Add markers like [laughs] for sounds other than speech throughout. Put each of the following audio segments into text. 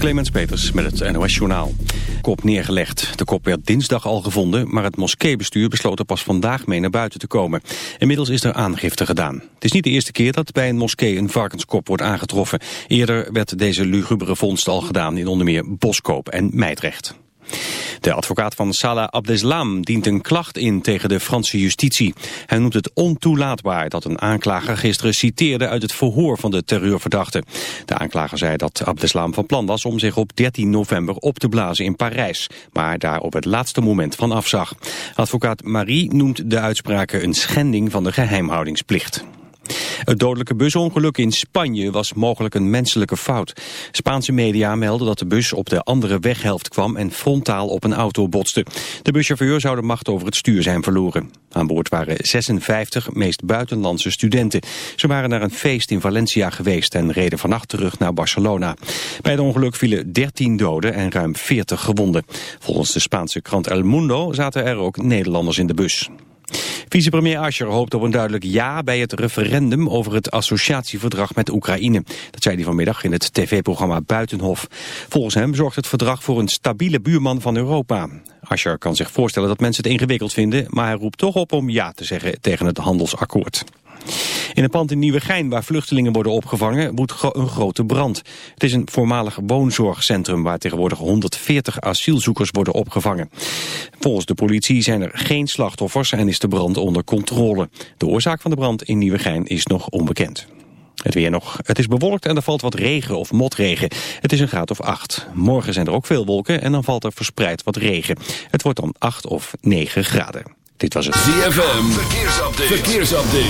Clemens Peters met het NOS Journaal. Kop neergelegd. De kop werd dinsdag al gevonden, maar het moskeebestuur besloot er pas vandaag mee naar buiten te komen. Inmiddels is er aangifte gedaan. Het is niet de eerste keer dat bij een moskee een varkenskop wordt aangetroffen. Eerder werd deze lugubere vondst al gedaan in onder meer Boskoop en Meidrecht. De advocaat van Salah Abdeslam dient een klacht in tegen de Franse justitie. Hij noemt het ontoelaatbaar dat een aanklager gisteren citeerde uit het verhoor van de terreurverdachte. De aanklager zei dat Abdeslam van plan was om zich op 13 november op te blazen in Parijs, maar daar op het laatste moment van afzag. Advocaat Marie noemt de uitspraken een schending van de geheimhoudingsplicht. Het dodelijke busongeluk in Spanje was mogelijk een menselijke fout. Spaanse media melden dat de bus op de andere weghelft kwam en frontaal op een auto botste. De buschauffeur zou de macht over het stuur zijn verloren. Aan boord waren 56 meest buitenlandse studenten. Ze waren naar een feest in Valencia geweest en reden vannacht terug naar Barcelona. Bij het ongeluk vielen 13 doden en ruim 40 gewonden. Volgens de Spaanse krant El Mundo zaten er ook Nederlanders in de bus. Vicepremier Asscher hoopt op een duidelijk ja bij het referendum over het associatieverdrag met Oekraïne. Dat zei hij vanmiddag in het tv-programma Buitenhof. Volgens hem zorgt het verdrag voor een stabiele buurman van Europa. Asscher kan zich voorstellen dat mensen het ingewikkeld vinden, maar hij roept toch op om ja te zeggen tegen het handelsakkoord. In een pand in Nieuwegein waar vluchtelingen worden opgevangen woedt een grote brand. Het is een voormalig woonzorgcentrum waar tegenwoordig 140 asielzoekers worden opgevangen. Volgens de politie zijn er geen slachtoffers en is de brand onder controle. De oorzaak van de brand in Nieuwegein is nog onbekend. Het weer nog. Het is bewolkt en er valt wat regen of motregen. Het is een graad of 8. Morgen zijn er ook veel wolken en dan valt er verspreid wat regen. Het wordt dan 8 of 9 graden. Dit was het ZFM. Verkeersupdate. Verkeersupdate.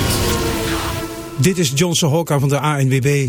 Dit is Johnson Hokka van de ANWB.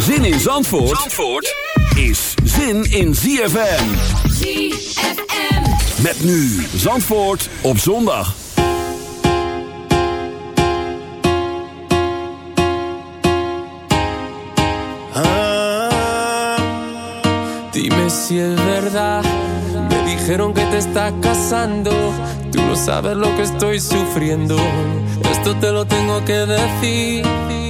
Zin in Zandvoort, Zandvoort is zin in ZFM. ZFM. Met nu Zandvoort op zondag. Dime si es verdad. Me dijeron que te estás casando. Tú no sabes lo que estoy sufriendo. Esto te lo tengo que decir.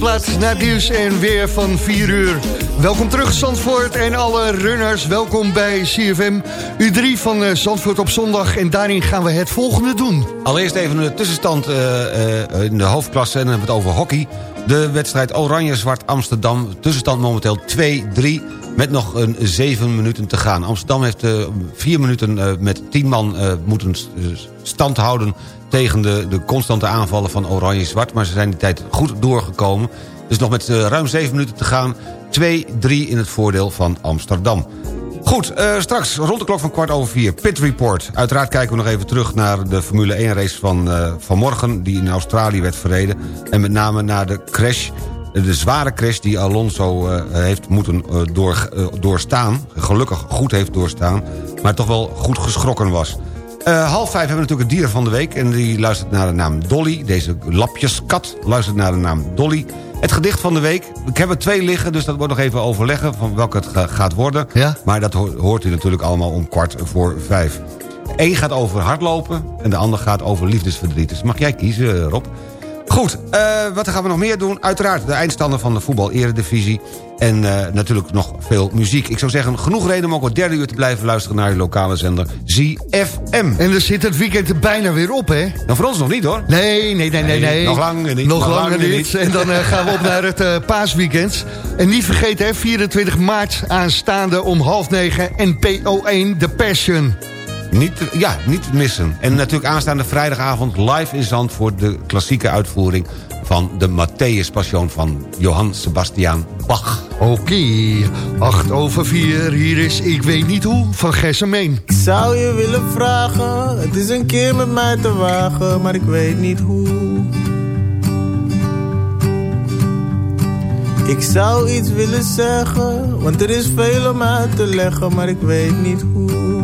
eerste plaats nieuws en weer van 4 uur. Welkom terug Zandvoort en alle runners. Welkom bij CFM U3 van eh, Zandvoort op zondag. En daarin gaan we het volgende doen. Allereerst even de tussenstand eh, eh, in de hoofdklasse. En dan hebben we het over hockey. De wedstrijd Oranje-Zwart Amsterdam. Tussenstand momenteel 2-3. Met nog een 7 minuten te gaan. Amsterdam heeft eh, vier minuten met 10 man eh, moeten stand houden... tegen de, de constante aanvallen van Oranje-Zwart. Maar ze zijn die tijd goed doorgekomen. Dus nog met eh, ruim 7 minuten te gaan. 2-3 in het voordeel van Amsterdam. Goed, eh, straks rond de klok van kwart over vier. Pit Report. Uiteraard kijken we nog even terug naar de Formule 1 race van eh, vanmorgen... die in Australië werd verreden. En met name naar de crash, de zware crash die Alonso heeft moeten door, doorstaan. Gelukkig goed heeft doorstaan, maar toch wel goed geschrokken was. Eh, half vijf hebben we natuurlijk het dier van de week... en die luistert naar de naam Dolly. Deze lapjeskat luistert naar de naam Dolly. Het gedicht van de week. Ik heb er twee liggen, dus dat wordt nog even overleggen... van welke het ga- gaat worden. Ja. Maar dat ho- hoort u natuurlijk allemaal om kwart voor vijf. Eén gaat over hardlopen en de ander gaat over liefdesverdriet. Dus mag jij kiezen, eh, Rob. Goed, eh, wat gaan we nog meer doen? Uiteraard de eindstander van de voetbal-eredivisie. En eh, natuurlijk nog veel muziek. Ik zou zeggen, genoeg reden om ook het derde uur te blijven luisteren... naar je lokale zender ZFM. En er zit het weekend er bijna weer op hè. Nou, voor ons nog niet, hoor. Nee, nee, nee, nee. nee. nog langer niet, Nog, nog langer, langer niet. niet. En dan eh, gaan we op naar het paasweekend. En niet vergeten, hè, 24 maart aanstaande om half negen NPO1 The Passion. Niet, ja, niet missen. En natuurlijk aanstaande vrijdagavond live in Zandvoort... de klassieke uitvoering van de Matthäus Passion van Johann Sebastian Bach. Oké, 8 over 4. Hier is Ik weet niet hoe van Gessemeen. Ik zou je willen vragen, het is een keer met mij te wagen, maar ik weet niet hoe. Ik zou iets willen zeggen, want er is veel om uit te leggen, maar ik weet niet hoe.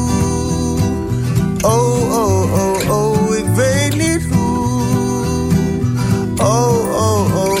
Oh, oh, oh, oh, ik weet niet hoe. Oh, oh, oh, oh,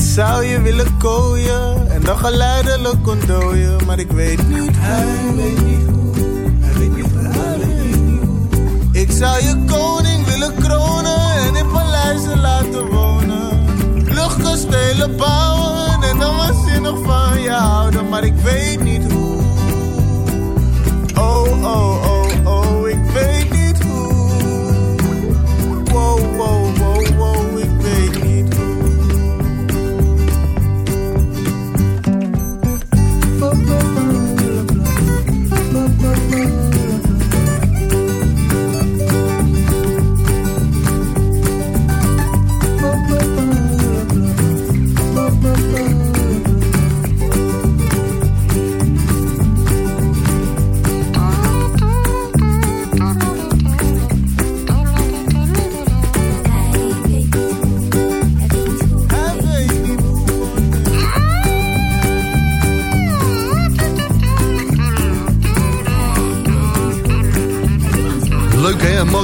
Ik zou je willen kooien en dan geleidelijk ontdooien, maar ik weet niet Hij weet niet hoe, hij weet niet hoe, hij weet niet hoe. Ik zou je koning willen kronen en in paleizen laten wonen. Luchtkastelen bouwen en dan waanzinnig van je houden, maar ik weet niet hoe. Oh, oh, oh, oh, ik weet niet hoe. Wow, wow,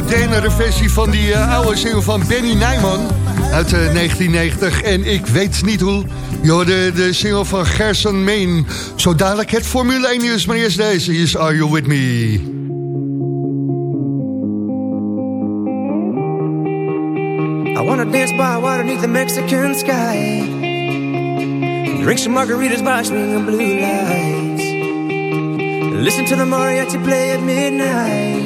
modernere versie van die eh, oude single van Benny Nijman uit eh, 1990. En ik weet niet hoe, je hoorde de single van Gerson Main. Zo dadelijk het Formule 1 nieuws, maar eerst deze. Hier is Are You With Me? I wanna dance by water beneath the Mexican sky. Drink some margaritas by swinging blue lights. Listen to the mariachi play at midnight.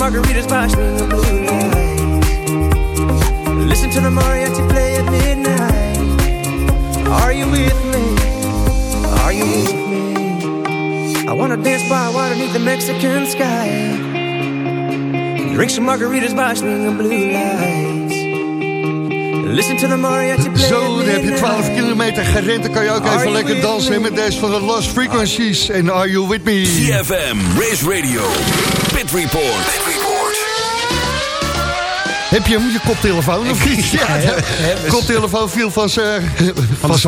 Margaritas by swinging blue lights. Listen to the mariachi play at midnight. Are you with me? Are you with me? I wanna dance by water beneath the Mexican sky. Drink some margaritas by swinging blue lights. Listen to the mariachi play Zo, dan heb je midnight. 12 kilometer gerend. Dan kan je ook Are even lekker dansen me? met deze van de Lost Frequencies. En Are You With Me? CFM, Race Radio, Pit Report. Heb je hem, je koptelefoon of niet? [laughs] Ja, de koptelefoon viel van zijn van hoofd.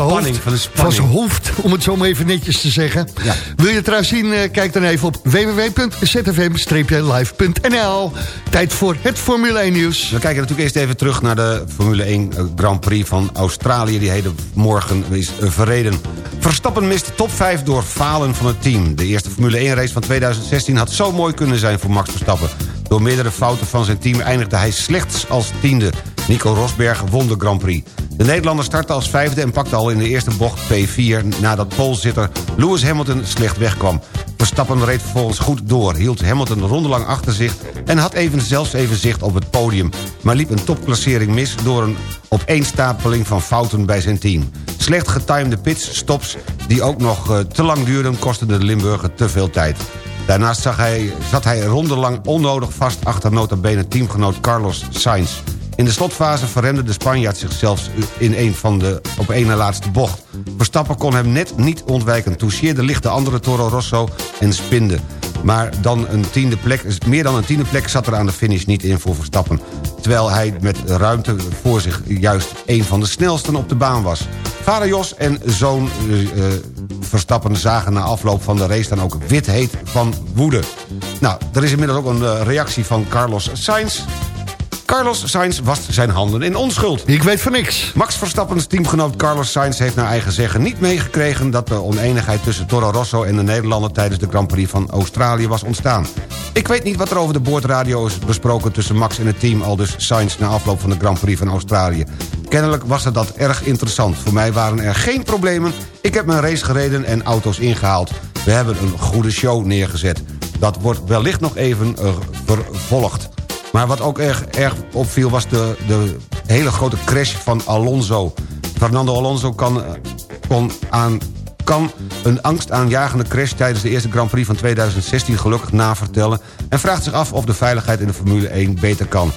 van spanning. zijn hoofd, om het zo maar even netjes te zeggen. Ja. Wil je het trouwens zien, eh, kijk dan even op www.zfm-live.nl. Tijd voor het Formule 1 nieuws. We kijken natuurlijk eerst even terug naar de Formule 1 Grand Prix van Australië... die heden morgen is eh, verreden. Verstappen mist de top 5 door falen van het team. De eerste Formule 1 race van 2016 had zo mooi kunnen zijn voor Max Verstappen. Door meerdere fouten van zijn team eindigde hij slechts als tiende. Nico Rosberg won de Grand Prix. De Nederlander startte als vijfde en pakte al in de eerste bocht P4... nadat poolzitter Lewis Hamilton slecht wegkwam. Verstappen reed vervolgens goed door, hield Hamilton rondelang achter zich... en had even zelfs even zicht op het podium... maar liep een topklassering mis door een opeenstapeling van fouten bij zijn team. Slecht getimede pitstops die ook nog eh, te lang duurden... kosten de Limburger te veel tijd. Daarnaast zag hij, zat hij rondelang onnodig vast achter nota bene teamgenoot Carlos Sainz. In de slotfase verremde de Spanjaard zichzelf in een van de op één na laatste bocht. Verstappen kon hem net niet ontwijken, toucheerde licht de andere Toro Rosso en spinde. Maar dan een tiende plek, meer dan een tiende plek zat er aan de finish niet in voor Verstappen. Terwijl hij met ruimte voor zich juist een van de snelsten op de baan was. Vader Jos en zoon eh, eh, Verstappen zagen na afloop van de race dan ook wit heet van woede. Nou, er is inmiddels ook een eh, reactie van Carlos Sainz. Carlos Sainz wast zijn handen in onschuld. Ik weet van niks. Max Verstappens teamgenoot Carlos Sainz heeft naar eigen zeggen niet meegekregen... dat de oneenigheid tussen Toro Rosso en de Nederlander... tijdens de Grand Prix van Australië was ontstaan. Ik weet niet wat er over de boordradio is besproken tussen Max en het team... al dus Sainz na afloop van de Grand Prix van Australië. Kennelijk was het dat erg interessant. Voor mij waren er geen problemen. Ik heb mijn race gereden en auto's ingehaald. We hebben een goede show neergezet. Dat wordt wellicht nog even eh, vervolgd. Maar wat ook erg, erg opviel was de, de hele grote crash van Alonso. Fernando Alonso kan, eh, kon, aan, kan een angstaanjagende crash... tijdens de eerste Grand Prix van 2016 gelukkig navertellen... en vraagt zich af of de veiligheid in de Formule 1 beter kan.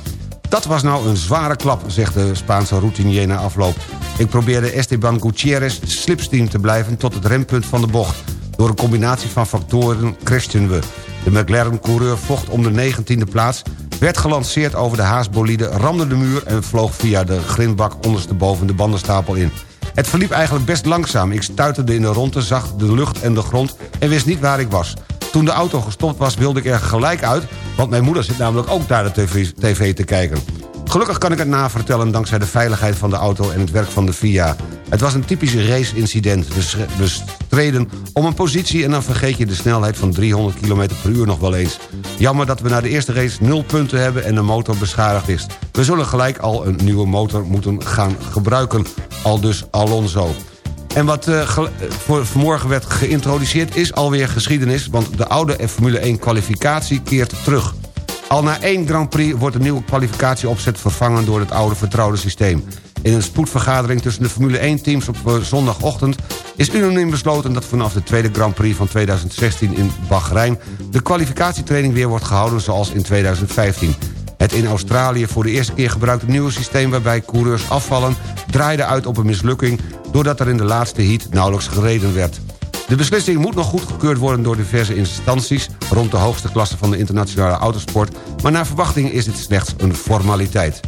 Dat was nou een zware klap, zegt de Spaanse routinier na afloop. Ik probeerde Esteban Gutierrez slipstream te blijven tot het rempunt van de bocht. Door een combinatie van factoren crashten we. De McLaren-coureur vocht om de 19e plaats... werd gelanceerd over de haasbolide, ramde de muur... en vloog via de grindbak ondersteboven de bandenstapel in. Het verliep eigenlijk best langzaam. Ik stuiterde in de ronde, zag de lucht en de grond en wist niet waar ik was. Toen de auto gestopt was, wilde ik er gelijk uit... want mijn moeder zit namelijk ook naar de tv, tv te kijken. Gelukkig kan ik het navertellen dankzij de veiligheid van de auto en het werk van de FIA. Het was een typisch race-incident. We, streden om een positie en dan vergeet je de snelheid van 300 km per uur nog wel eens. Jammer dat we na de eerste race nul punten hebben en de motor beschadigd is. We zullen gelijk al een nieuwe motor moeten gaan gebruiken. Al dus Alonso. En wat eh, eh, voor vanmorgen werd geïntroduceerd is alweer geschiedenis... want de oude Formule 1 kwalificatie keert terug. Al na één Grand Prix wordt de nieuwe kwalificatieopzet vervangen... door het oude vertrouwde systeem. In een spoedvergadering tussen de Formule 1-teams op eh, zondagochtend... is unaniem besloten dat vanaf de tweede Grand Prix van 2016 in Bahrein... de kwalificatietraining weer wordt gehouden zoals in 2015. Het in Australië voor de eerste keer gebruikte nieuwe systeem... waarbij coureurs afvallen, draaide uit op een mislukking... doordat er in de laatste heat nauwelijks gereden werd. De beslissing moet nog goedgekeurd worden door diverse instanties... rond de hoogste klasse van de internationale autosport... maar naar verwachting is dit slechts een formaliteit.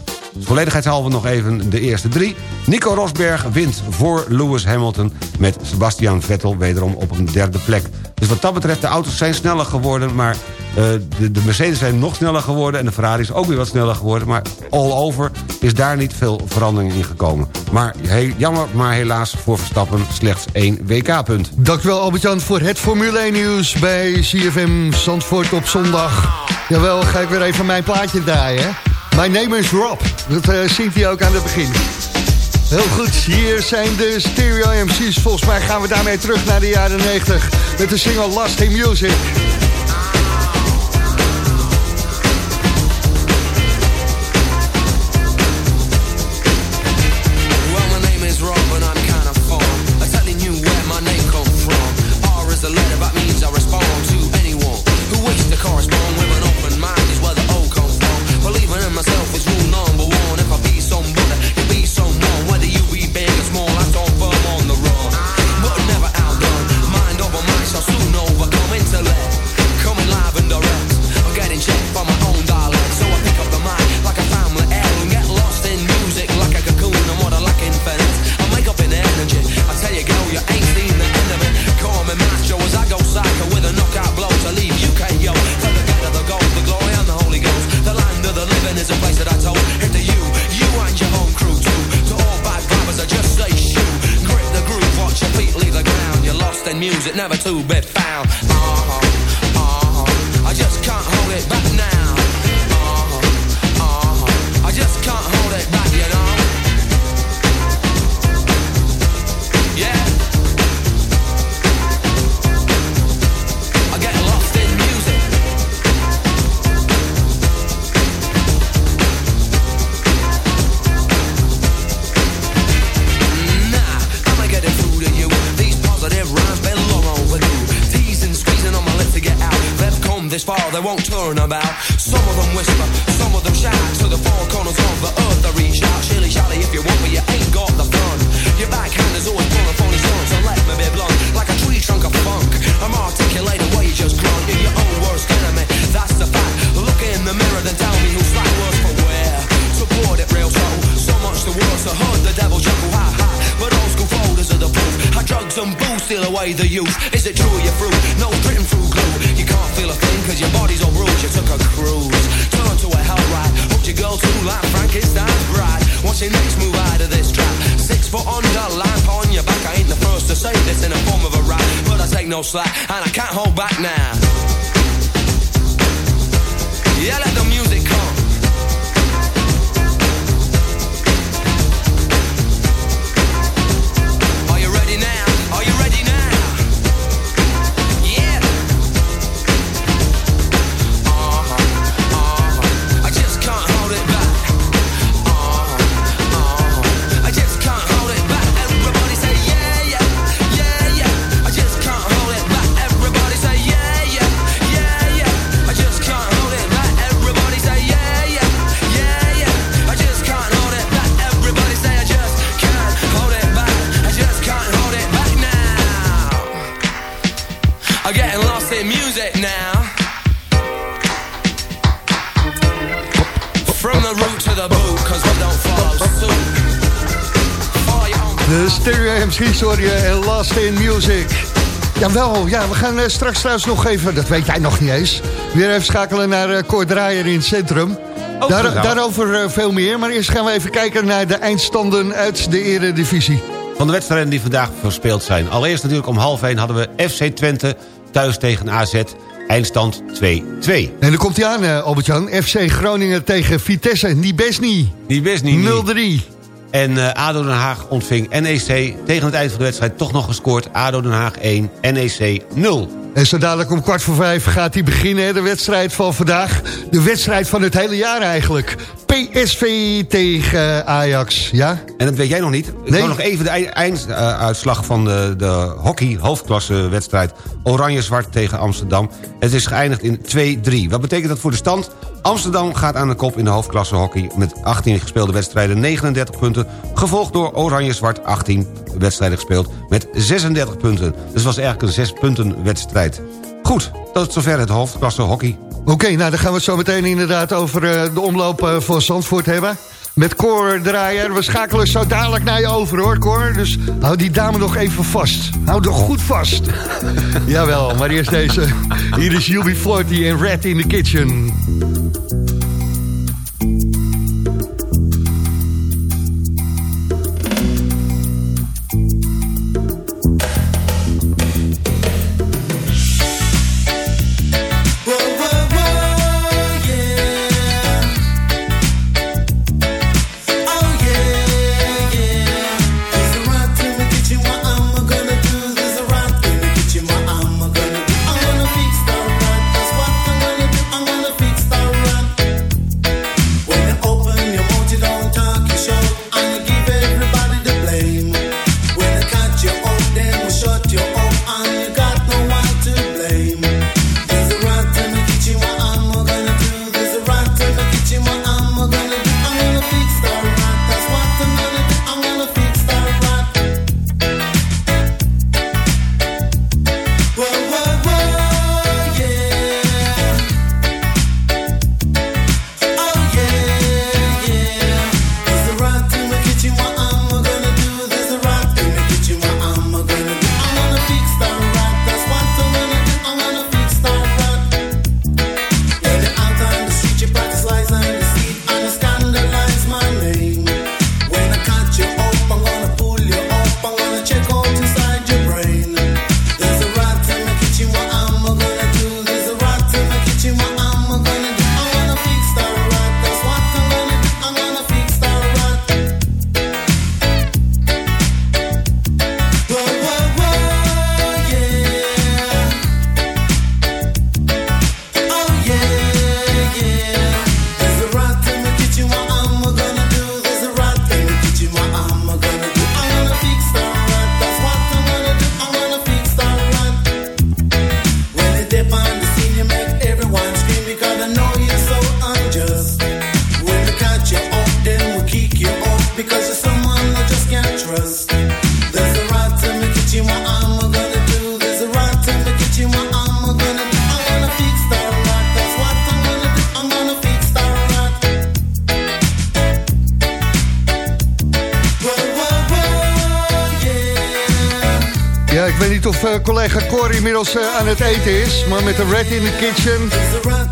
Volledigheidshalve nog even de eerste drie. Nico Rosberg wint voor Lewis Hamilton... met Sebastian Vettel wederom op een derde plek. Dus wat dat betreft, de auto's zijn sneller geworden... maar eh, de, de Mercedes zijn nog sneller geworden... en de Ferrari is ook weer wat sneller geworden... maar all over is daar niet veel verandering in gekomen. Maar jammer, maar helaas voor Verstappen slechts één WK-punt. Dankjewel Albert-Jan voor het Formule 1 nieuws bij CFM Zandvoort op zondag. Jawel, ga ik weer even mijn plaatje draaien. My name is Rob. Dat eh, zingt hij ook aan het begin. Heel goed, hier zijn de Stereo MC's. Volgens mij gaan we daarmee terug naar de jaren 90 met de single Last in Music. No slack and I can't hold back now. Stereo MC's hoor je en Last in Music. Jawel, ja, we gaan eh, straks trouwens nog even, dat weet jij nog niet eens... weer even schakelen naar Cor Draaier in het centrum. Oh, Daar, daarover eh, veel meer, maar eerst gaan we even kijken naar de eindstanden uit de eredivisie. Van de wedstrijden die vandaag verspeeld zijn. Allereerst natuurlijk om half 1 hadden we FC Twente thuis tegen AZ. Eindstand 2-2. En dan komt hij aan, Albert-Jan. FC Groningen tegen Vitesse, niet best niet. Die wist niet. 0-3. En eh, ADO Den Haag ontving NEC. Tegen het eind van de wedstrijd toch nog gescoord. ADO Den Haag 1, NEC 0. En zo dadelijk om kwart voor vijf gaat hij beginnen, de wedstrijd van vandaag. De wedstrijd van het hele jaar eigenlijk. PSV tegen Ajax, ja? En dat weet jij nog niet. Ik Nee. wil nog even de ei- einduitslag van de, de hockey hoofdklasse wedstrijd. Oranje-zwart tegen Amsterdam. Het is geëindigd in 2-3. Wat betekent dat voor de stand? Amsterdam gaat aan de kop in de hoofdklasse hockey... met 18 gespeelde wedstrijden, 39 punten. Gevolgd door Oranje-zwart, 18 wedstrijden gespeeld... met 36 punten. Dus het was eigenlijk een 6 punten wedstrijd. Goed, tot zover het hoofdklasse hockey. Oké, nou dan gaan we het zo meteen inderdaad over eh, de omloop eh, van Zandvoort hebben. Met Cor Draaier. We schakelen zo dadelijk naar je over hoor, Cor. Dus hou die dame nog even vast. Hou er goed vast. [laughs] Jawel, maar eerst deze. Hier is UB40 en Red in the Kitchen. Inmiddels eh, aan het eten is. Maar met een red in the kitchen.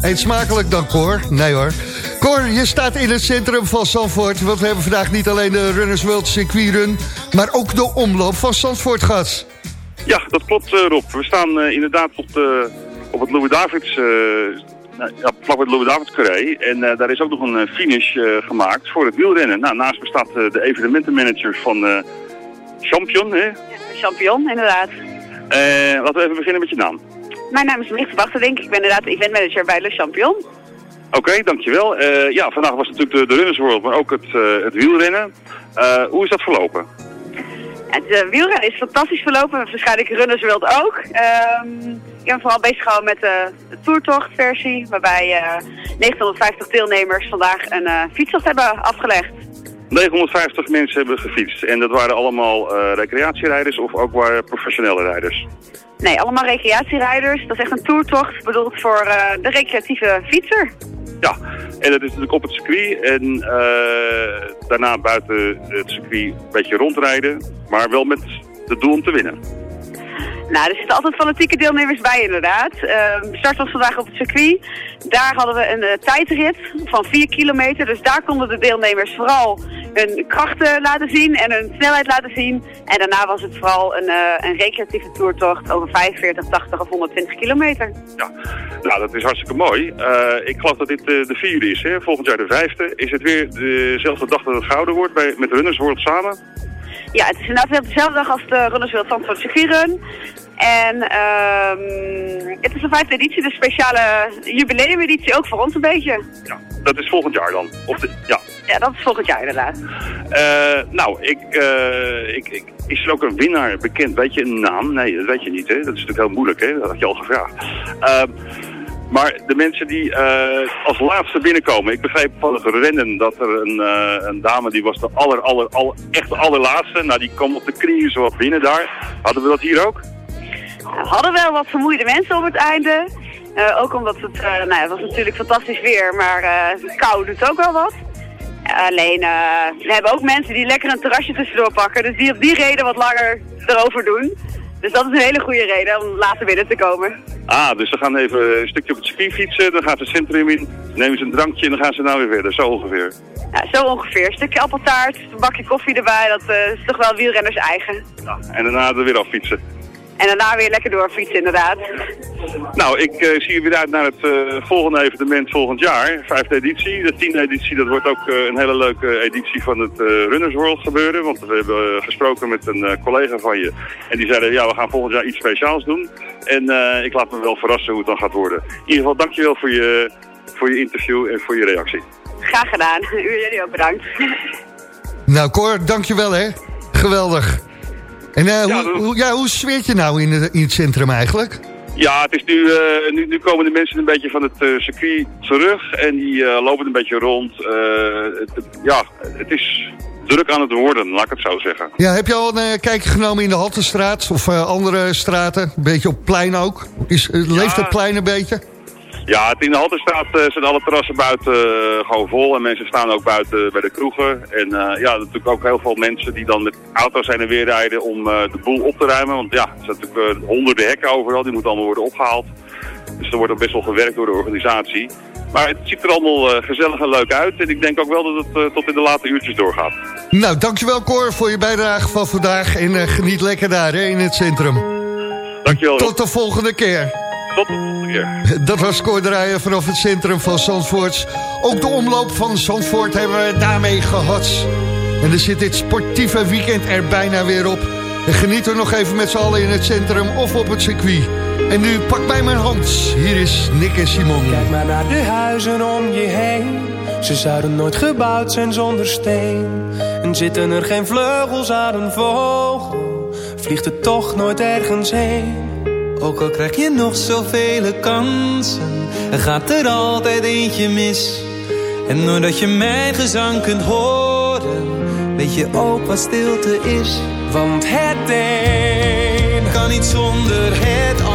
Eet smakelijk dan, Cor. Nee hoor. Cor, je staat in het centrum van Zandvoort. Want we hebben vandaag niet alleen de Runners World Circuit Run... maar ook de omloop van Zandvoort gehad. Ja, dat klopt eh, Rob. We staan eh, inderdaad op, de, op het Louis Davids, eh nou, ja, vlak bij het Louis Davids carré. En eh, daar is ook nog een finish eh, gemaakt voor het wielrennen. Nou, naast me staat eh, de evenementenmanager van eh, Champion. Hè? Champion, inderdaad. Eh, laten we even beginnen met je naam. Mijn naam is Licht Wachterdink. Ik ben inderdaad eventmanager bij Le Champion. Oké, dankjewel. Eh ja, vandaag was natuurlijk de, de Runners World, maar ook het, eh, het wielrennen. Hoe is dat verlopen? Het wielrennen is fantastisch verlopen. Waarschijnlijk Runners World ook. Ehm, ik ben vooral bezig gehouden met de toertochtversie. Waarbij eh 950 deelnemers vandaag een fietstocht hebben afgelegd. 950 mensen hebben gefietst. En dat waren allemaal eh, recreatierijders of ook waren professionele rijders? Nee, allemaal recreatierijders. Dat is echt een toertocht bedoeld voor eh, de recreatieve fietser. Ja, en dat is natuurlijk op het circuit. En eh, daarna buiten het circuit een beetje rondrijden. Maar wel met het doel om te winnen. Nou, er zitten altijd fanatieke deelnemers bij inderdaad. Ehm start was vandaag op het circuit. Daar hadden we een eh, tijdrit van 4 kilometer. Dus daar konden de deelnemers vooral hun krachten laten zien en hun snelheid laten zien. En daarna was het vooral een, eh, een recreatieve toertocht over 45, 80 of 120 kilometer. Nou, dat is hartstikke mooi. Eh, ik geloof dat dit de vierde is. Hè? Volgend jaar de vijfde. Is het weer dezelfde dag dat het gouden wordt bij, met Runners World samen? Ja, het is inderdaad dezelfde dag als de Runners World Zandvoort Circuitrun. En ehm het is de vijfde editie, de speciale jubileumeditie, ook voor ons een beetje. Dat is volgend jaar dan? Of de, ja. Ja, dat is volgend jaar inderdaad. Eh, nou, ik, eh, ik, ik, is er ook een winnaar bekend? Weet je een naam? Nee, dat weet je niet, hè? Dat is natuurlijk heel moeilijk, hè? Dat had je al gevraagd. Ehm, maar de mensen die eh, als laatste binnenkomen, ik begreep van het rennen dat er een, eh, een dame die was de aller, aller, echt de allerlaatste. Nou, die kwam op de knieën zo wat binnen daar. Hadden we dat hier ook? We hadden wel wat vermoeide mensen op het einde. Eh, ook omdat het, nou, het was natuurlijk fantastisch weer, maar uh, kou doet ook wel wat. Alleen, we hebben ook mensen die lekker een terrasje tussendoor pakken, dus die op die reden wat langer erover doen. Dus dat is een hele goede reden om later binnen te komen. Ah, dus ze gaan even een stukje op het circuit fietsen, dan gaat het centrum in, nemen ze een drankje en dan gaan ze nou weer verder, zo ongeveer. Ja, zo ongeveer. Een stukje appeltaart, een bakje koffie erbij, dat eh, is toch wel wielrenners eigen. En daarna er weer affietsen. En daarna weer lekker doorfietsen inderdaad. Nou, ik eh, zie er weer uit naar het eh, volgende evenement volgend jaar. Vijfde editie. De tiende editie, dat wordt ook eh, een hele leuke editie van het eh, Runners World gebeuren. Want we hebben gesproken met een eh, collega van je. En die zeiden, ja, we gaan volgend jaar iets speciaals doen. En eh, ik laat me wel verrassen hoe het dan gaat worden. In ieder geval, dankjewel voor je, voor je interview en voor je reactie. Graag gedaan. U jullie ook bedankt. Nou Cor, dankjewel hè. Geweldig. En eh, hoe, hoe, ja, hoe zweert je nou in, het- in het centrum eigenlijk? Ja, het is nu, eh, nu, nu komen de mensen een beetje van het eh, circuit terug en die lopen een beetje rond. Het, ja, het is druk aan het worden, laat ik het zo zeggen. Ja, heb je al een kijkje genomen in de Haltestraat of andere straten? Een beetje op plein ook? Is, leeft Ja. het plein een beetje? Ja, het in de Halterstraat eh, zijn alle terrassen buiten eh, gewoon vol. En mensen staan ook buiten bij de kroegen. En eh, ja, natuurlijk ook heel veel mensen die dan met auto's zijn en weer rijden om de boel op te ruimen. Want ja, er zijn natuurlijk honderden hekken overal, die moeten allemaal worden opgehaald. Dus er wordt ook best wel gewerkt door de organisatie. Maar het ziet er allemaal gezellig en leuk uit. En ik denk ook wel dat het tot in de late uurtjes doorgaat. Nou, dankjewel Cor voor je bijdrage van vandaag. En geniet lekker daar hè, in het centrum. Dankjewel. Tot de volgende keer. Tot de volgende keer. Dat was Cor Draaien vanaf het centrum van Zandvoort. Ook de omloop van Zandvoort hebben we daarmee gehad. En er zit dit sportieve weekend er bijna weer op. En geniet er nog even met z'n allen in het centrum of op het circuit. En nu pak bij mijn hand. Hier is Nick en Simon. Kijk maar naar de huizen om je heen. Ze zouden nooit gebouwd zijn zonder steen. En zitten er geen vleugels aan een vogel, vliegt het toch nooit ergens heen. Ook al krijg je nog zoveel kansen, er gaat er altijd eentje mis. En doordat je mijn gezang kunt horen, weet je ook wat stilte is. Want het een kan niet zonder het ander.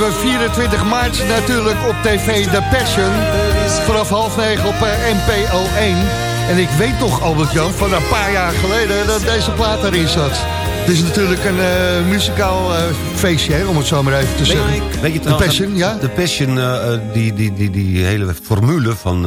We hebben 24 maart natuurlijk op tv The Passion. Vanaf half negen op eh, NPO 1. En ik weet toch, Albert-Jan, van een paar jaar geleden dat deze plaat erin zat. Het is natuurlijk een eh, muzikaal eh, feestje, hè, om het zo maar even te zeggen. Weet je trouwens, Passion, ja? De Passion, eh, die, die, die, die hele formule van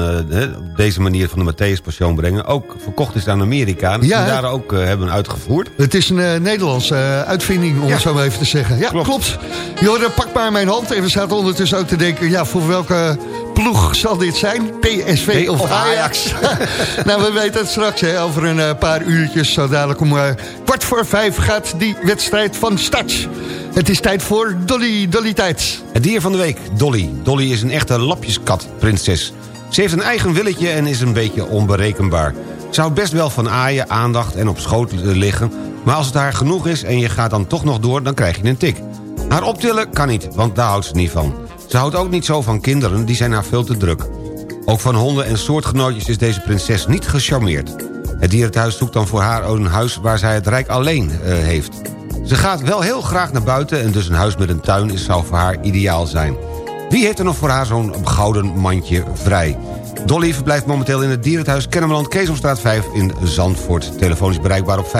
deze manier van de Matthäus Passion brengen... ook verkocht is aan Amerika. En Ja, daar ook hebben uitgevoerd. Het is een Nederlandse uitvinding, om Ja. het zo maar even te zeggen. Ja, klopt. Jorden, pak maar mijn hand. En we zaten ondertussen ook te denken... ja, voor welke ploeg zal dit zijn? PSV of, Ajax? [laughs] nou, we weten het straks, hè, over een eh, paar uurtjes. Zo dadelijk om eh, kwart voor vijf gaat die wedstrijd van start. Het is tijd voor Dolly, Dolly tijd. Het dier van de week, Dolly. Dolly is een echte lapjeskat, prinses. Ze heeft een eigen willetje en is een beetje onberekenbaar. Ze houdt best wel van aaien, aandacht en op schoot liggen... maar als het haar genoeg is en je gaat dan toch nog door, dan krijg je een tik. Haar optillen kan niet, want daar houdt ze niet van. Ze houdt ook niet zo van kinderen, die zijn haar veel te druk. Ook van honden en soortgenootjes is deze prinses niet gecharmeerd. Het dierenthuis zoekt dan voor haar een huis waar zij het rijk alleen eh, heeft. Ze gaat wel heel graag naar buiten en dus een huis met een tuin is, zou voor haar ideaal zijn. Wie heeft er nog voor haar zo'n gouden mandje vrij? Dolly verblijft momenteel in het dierenthuis Kennemerland Keesomstraat 5 in Zandvoort. Telefoon is bereikbaar op 571-3888,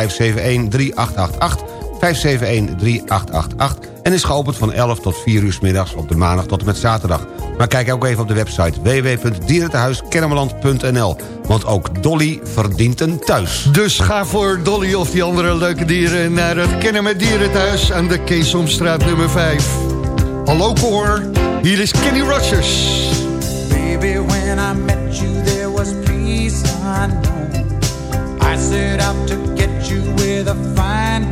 571-3888... en is geopend van 11 tot 4 uur 's middags op de maandag tot en met zaterdag. Maar kijk ook even op de website www.dierenthuiskennemerland.nl. Want ook Dolly verdient een thuis. Dus ga voor Dolly of die andere leuke dieren... naar het Kennen met Dieren thuis aan de Keesomstraat nummer 5. Hallo koor, hier is Kenny Rogers. Baby, when I met you, there was peace unknown. I set out to get you with a fine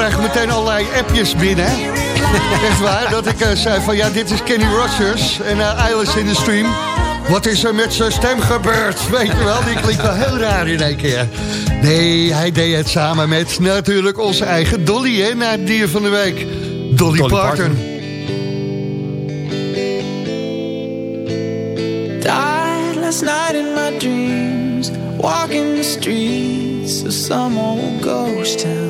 We meteen allerlei appjes binnen. hè? [laughs] Echt waar, dat ik eh, zei van ja, dit is Kenny Rogers en uh, Eyeless in the Stream. Wat is er met zijn stem gebeurd? [laughs] Weet je wel, die klinkt wel heel raar in één keer. Nee, hij deed het samen met natuurlijk onze eigen Dolly, hè, na het dier van de week. Dolly, Dolly Parton. Died last night in my dreams, walking the streets of some old ghost town.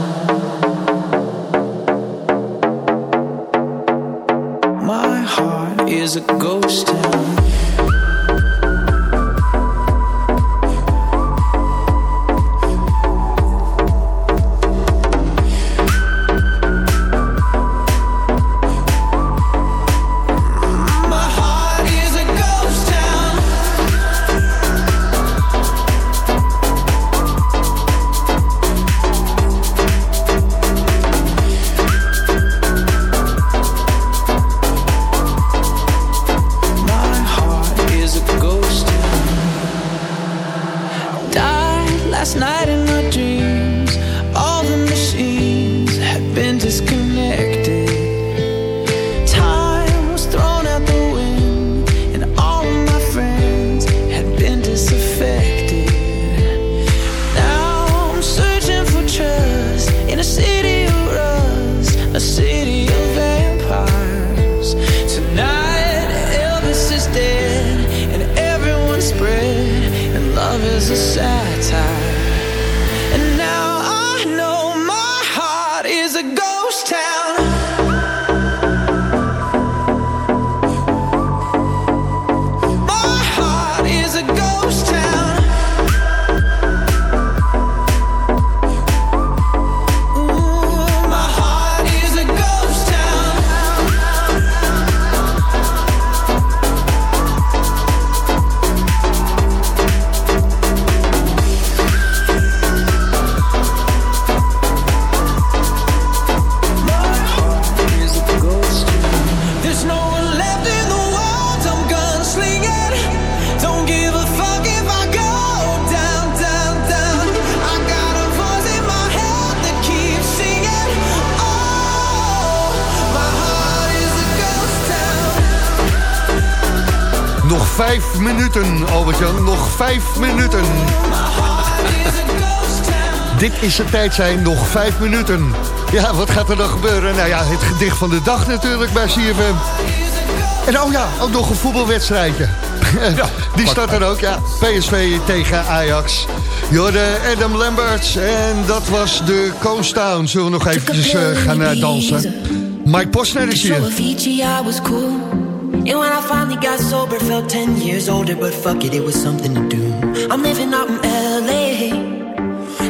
Is de tijd zijn, nog vijf minuten. Ja, wat gaat er dan gebeuren? Nou ja, het gedicht van de dag natuurlijk bij CFM. En oh ja, ook nog een voetbalwedstrijdje. [laughs] Die staat er ook, ja. PSV tegen Ajax. Jorde Adam Lamberts en dat was de Coast Town. Zullen we nog eventjes eh, gaan eh, dansen? Mike Posner is hier. So Avicii, I was cool. And when I finally got sober, felt 10 years older, but fuck it, it was something to do. I'm living out in LA.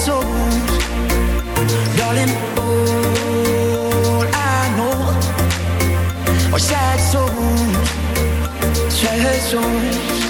Sad soul. Darling, all I know Are sad souls Sad souls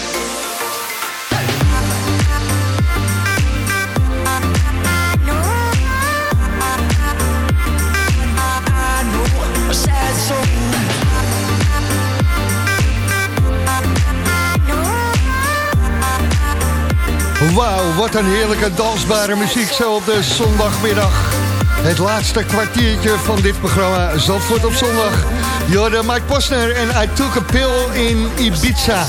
Wauw, wat een heerlijke dansbare muziek zo op de zondagmiddag. Het laatste kwartiertje van dit programma Zandvoort op zondag. Jorde Mike Posner en I Took a Pill in Ibiza.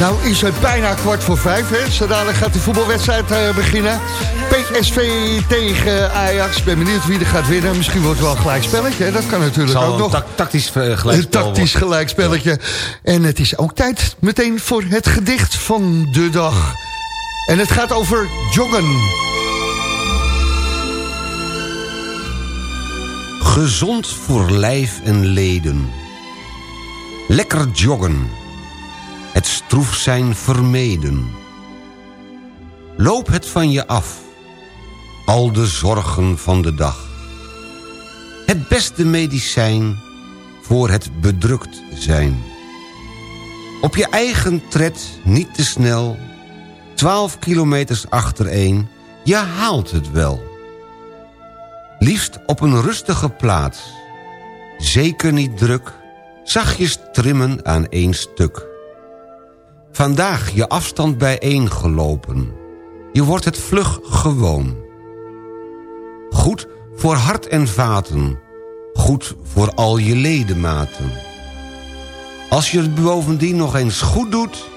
Nou is het bijna kwart voor vijf, hè. Zo gaat de voetbalwedstrijd eh, beginnen. PSV tegen Ajax. Ben benieuwd wie er gaat winnen. Misschien wordt het wel een gelijk spelletje. hè. Dat kan natuurlijk ook nog. tactisch eh, Een tactisch gelijkspelletje. En het is ook tijd meteen voor het gedicht van de dag. En het gaat over joggen. Gezond voor lijf en leden. Lekker joggen. Het stroef zijn vermeden. Loop het van je af. Al de zorgen van de dag. Het beste medicijn voor het bedrukt zijn. Op je eigen tred, niet te snel. 12 kilometers achtereen, je haalt het wel. Liefst op een rustige plaats. Zeker niet druk, zachtjes trimmen aan één stuk. Vandaag je afstand bijeengelopen. Je wordt het vlug gewoon. Goed voor hart en vaten. Goed voor al je ledematen. Als je het bovendien nog eens goed doet...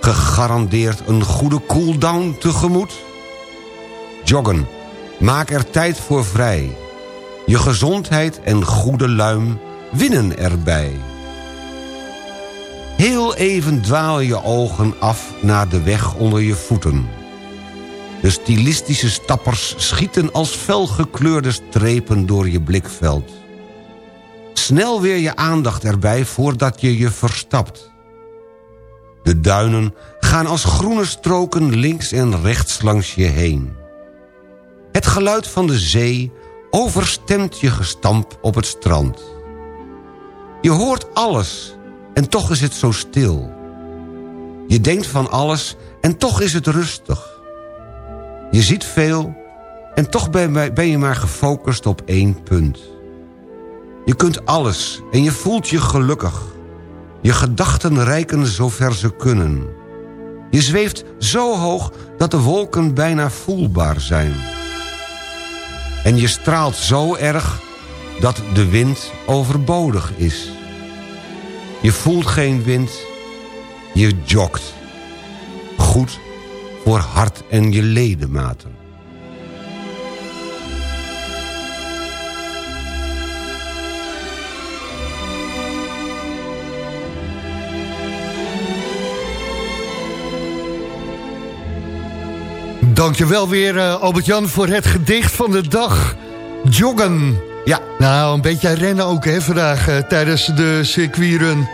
gegarandeerd een goede cooldown tegemoet. Joggen, maak er tijd voor vrij. Je gezondheid en goede luim winnen erbij. Heel even dwaal je ogen af naar de weg onder je voeten. De stilistische stappers schieten als felgekleurde strepen door je blikveld. Snel weer je aandacht erbij voordat je je verstapt. De duinen gaan als groene stroken links en rechts langs je heen. Het geluid van de zee overstemt je gestamp op het strand. Je hoort alles en toch is het zo stil. Je denkt van alles en toch is het rustig. Je ziet veel en toch ben je maar gefocust op één punt. Je kunt alles en je voelt je gelukkig. Je gedachten reiken zover ze kunnen. Je zweeft zo hoog dat de wolken bijna voelbaar zijn. En je straalt zo erg dat de wind overbodig is. Je voelt geen wind, je jogt. Goed voor hart en je ledematen. Dankjewel weer eh, Albert-Jan voor het gedicht van de dag. Joggen. Ja. Nou, een beetje rennen ook hè, vandaag eh, tijdens de circuitrun.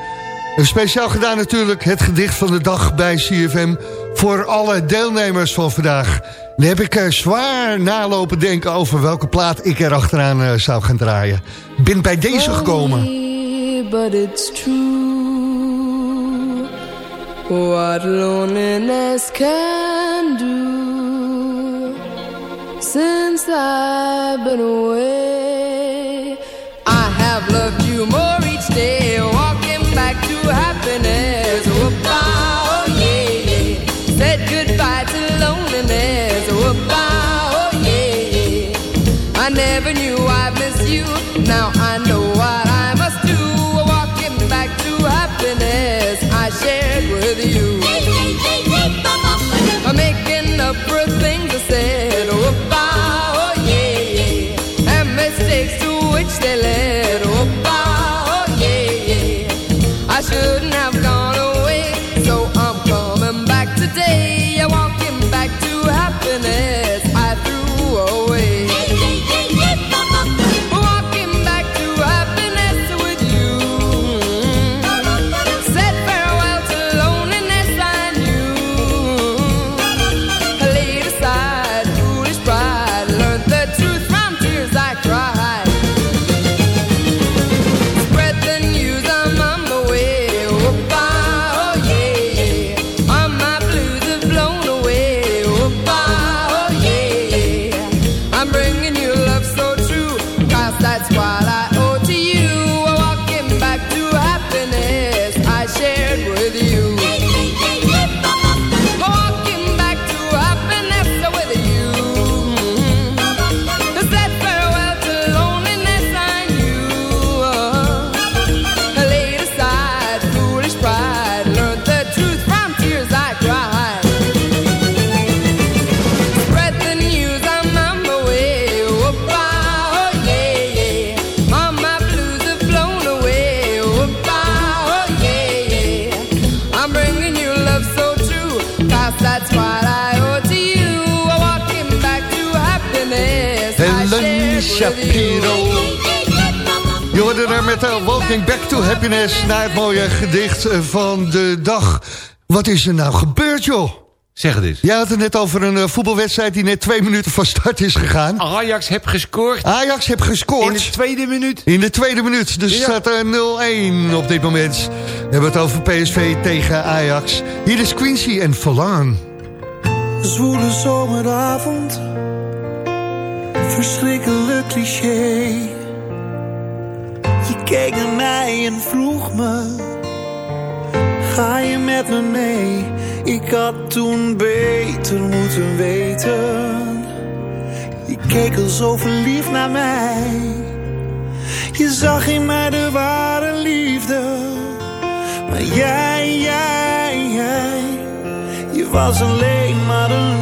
Een speciaal gedaan natuurlijk het gedicht van de dag bij CFM... voor alle deelnemers van vandaag. Dan heb ik eh, zwaar nalopen denken over welke plaat ik er achteraan zou gaan draaien. Ben bij deze gekomen. But it's true what loneliness can do. Since I've been away, I have loved you more each day, walking back to happiness. Whoop-ah, oh yeah, yeah. Said goodbye to loneliness. Whoop-ah, oh yeah, yeah. I never knew I'd miss you. Now I know Shapiro. Je hoorde er met uh, Walking Back to Happiness... naar het mooie gedicht van de dag. Wat is er nou gebeurd, joh? Zeg het eens. Jij had het net over een eh, voetbalwedstrijd... die net twee minuten van start is gegaan. Ajax heb gescoord. Ajax heb gescoord. In de tweede minuut. In de tweede minuut. Dus Ja. staat er 0-1 op dit moment. We hebben het over PSV tegen Ajax. Hier is Quincy en Verlangen. Zwoele zomeravond, verschrikkelijk cliché. Je keek naar mij en vroeg me, ga je met me mee? Ik had toen beter moeten weten. Je keek al zo verliefd naar mij. Je zag in mij de ware liefde. Maar jij, jij, jij. Je was alleen maar een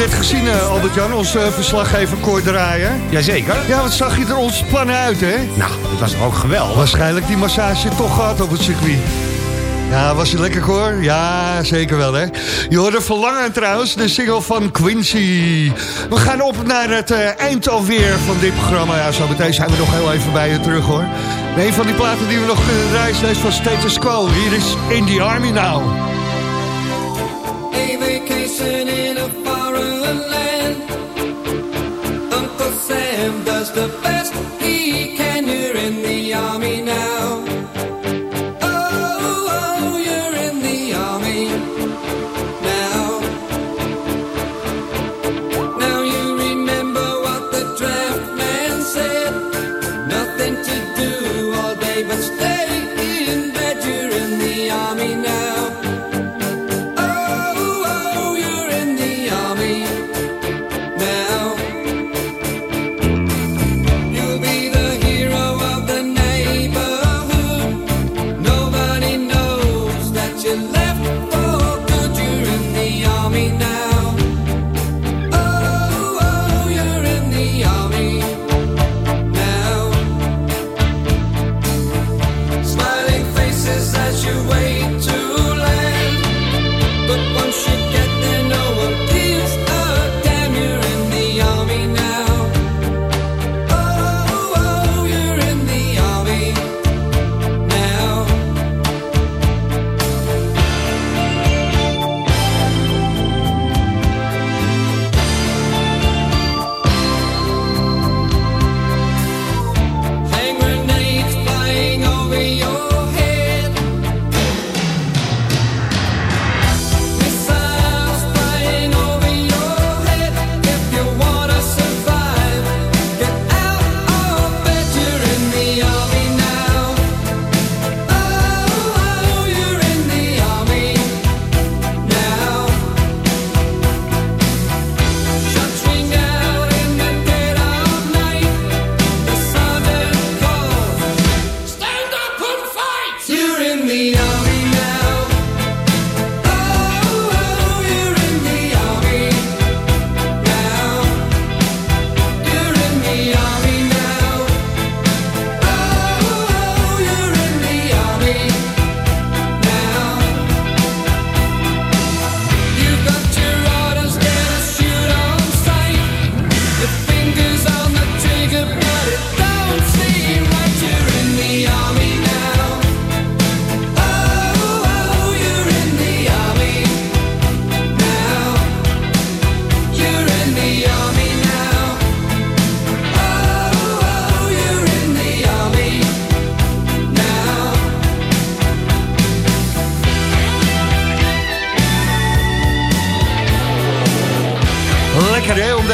Net gezien, eh, Albert-Jan, onze eh, verslaggever Koor Draaien? Jazeker. Ja, wat zag je er ontspannen uit, hè? Nou, dat was ook geweldig. Waarschijnlijk die massage toch gehad op het circuit. Ja, was het lekker, Cor? Ja, zeker wel, hè? Je hoorde Verlangen trouwens, de single van Quincy. We gaan op naar het eh, eind alweer van dit programma. Ja, zo meteen zijn we nog heel even bij je terug, hoor. En een van die platen die we nog kunnen draaien is van Status Quo. Hier is In the Army Now. A vacation foreign land. Uncle Sam does the best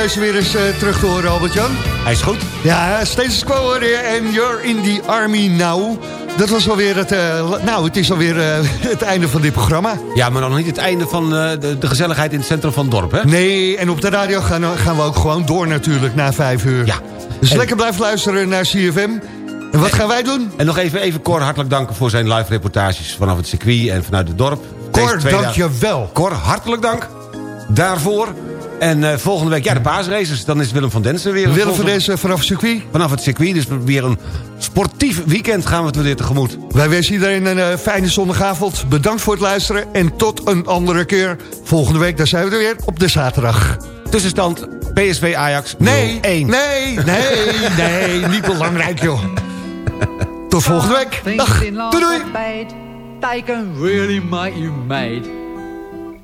deze weer eens eh, terug te horen, Albert-Jan? Hij is goed. Ja, Status Quo hoor en You're in the Army Now. Dat was alweer het, eh, nou, het is alweer eh, [laughs] het einde van dit programma. Ja, maar nog niet het einde van de, de gezelligheid in het centrum van het dorp, hè? Nee, en op de radio gaan, gaan we ook gewoon door natuurlijk na vijf uur. Ja. Dus En- lekker blijven luisteren naar CFM. En wat gaan wij doen? En nog even, even Cor hartelijk danken voor zijn live reportages vanaf het circuit en vanuit het dorp. Cor, dank dagen- je wel. Cor, hartelijk dank daarvoor. En eh, volgende week, ja, de paasraces. Dan is Willem van Densen weer. Willem van Densen vanaf het circuit. Vanaf het circuit, dus weer een sportief weekend gaan we het weer tegemoet. Wij wensen iedereen een eh, fijne zondagavond. Bedankt voor het luisteren en tot een andere keer. Volgende week, daar zijn we er weer op de zaterdag. Tussenstand PSV Ajax Nee, 1. nee, nee, [laughs] nee, niet belangrijk joh. Tot volgende week. Dag, doei doei. can really make you mad.